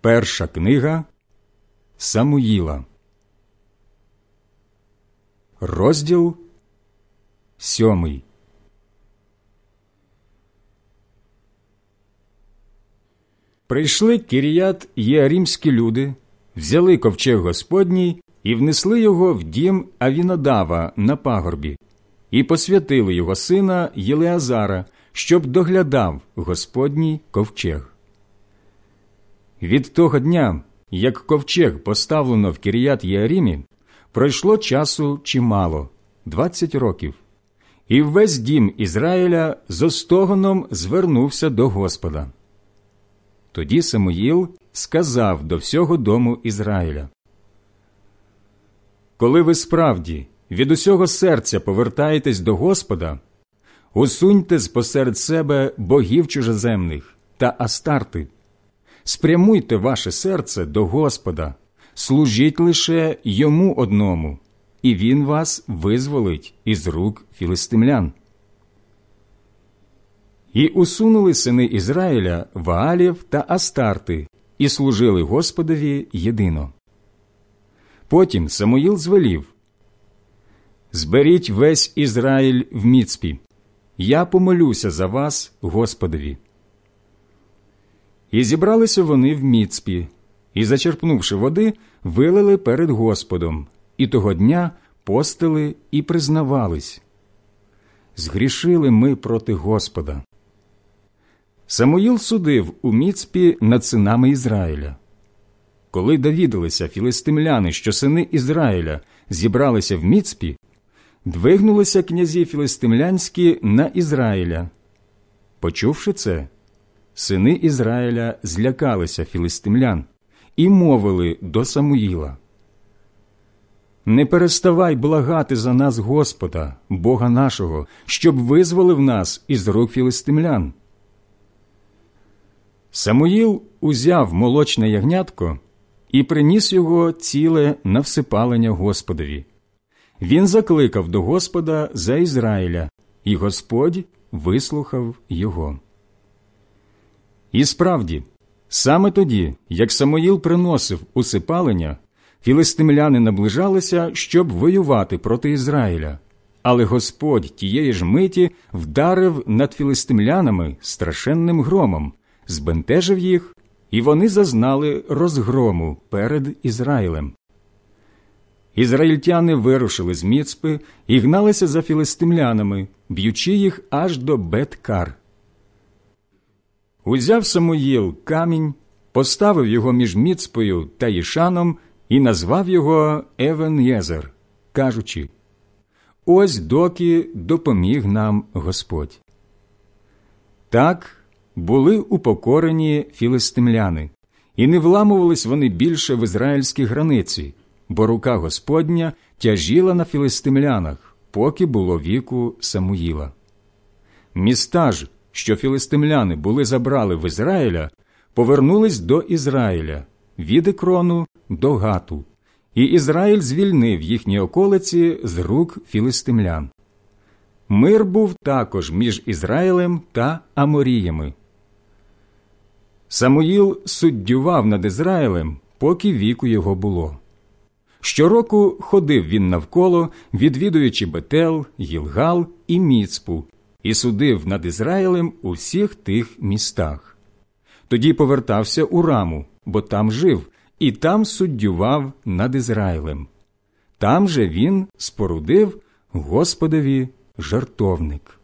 Перша книга Самуїла, розділ сьомий. Прийшли Кіріят єарімські люди, взяли ковчег Господній і внесли його в дім Авінадава на пагорбі, і посвятили його сина Єлеазара, щоб доглядав Господній ковчег. Від того дня, як ковчег поставлено в Кіріят Єарімі, пройшло часу чимало двадцять років, і весь дім Ізраїля з остогоном звернувся до Господа. Тоді Самуїл сказав до всього дому Ізраїля. Коли ви справді від усього серця повертаєтесь до Господа, усуньте з посеред себе богів чужеземних та астарти, спрямуйте ваше серце до Господа, служіть лише йому одному, і він вас визволить із рук філистимлян. І усунули сини Ізраїля Ваалів та Астарти і служили Господові єдино. Потім Самуїл звелів Зберіть весь Ізраїль в міцпі, я помолюся за вас, Господові. І зібралися вони в міцпі, і, зачерпнувши води, вилили перед Господом, і того дня постили і признавались. Згрішили ми проти Господа. Самуїл судив у міцпі над синами Ізраїля. Коли довідалися філистимляни, що сини Ізраїля зібралися в міцпі, двигнулися князі філистимлянські на Ізраїля. Почувши це, сини Ізраїля злякалися філистимлян і мовили до Самуїла. Не переставай благати за нас Господа, Бога нашого, щоб визволив нас із рук філистимлян. Самуїл узяв молочне ягнятко і приніс його ціле на всипалення Господові. Він закликав до Господа за Ізраїля, і Господь вислухав його. І справді, саме тоді, як Самуїл приносив усипалення, філистимляни наближалися, щоб воювати проти Ізраїля. Але Господь тієї ж миті вдарив над філистимлянами страшенним громом, збентежив їх, і вони зазнали розгрому перед Ізраїлем. Ізраїльтяни вирушили з Міцпи і гналися за філистимлянами, б'ючи їх аж до Беткар. Узяв Самуїл камінь, поставив його між Міцпою та Ішаном і назвав його Евен Єзер, кажучи Ось доки допоміг нам Господь. Так були упокорені філистимляни, і не вламувались вони більше в ізраїльській границі, бо рука Господня тяжіла на філистимлянах, поки було віку Самуїла. Міста ж, що філистимляни були забрали в Ізраїля, повернулись до Ізраїля від Екрону до Гату, і Ізраїль звільнив їхні околиці з рук філистимлян. Мир був також між Ізраїлем та Аморіями. Самуїл суддював над Ізраїлем, поки віку його було. Щороку ходив він навколо, відвідуючи Бетел, Гілгал і Міцпу, і судив над Ізраїлем у всіх тих містах. Тоді повертався у раму, бо там жив, і там суддював над Ізраїлем. Там же він спорудив Господові жартовник.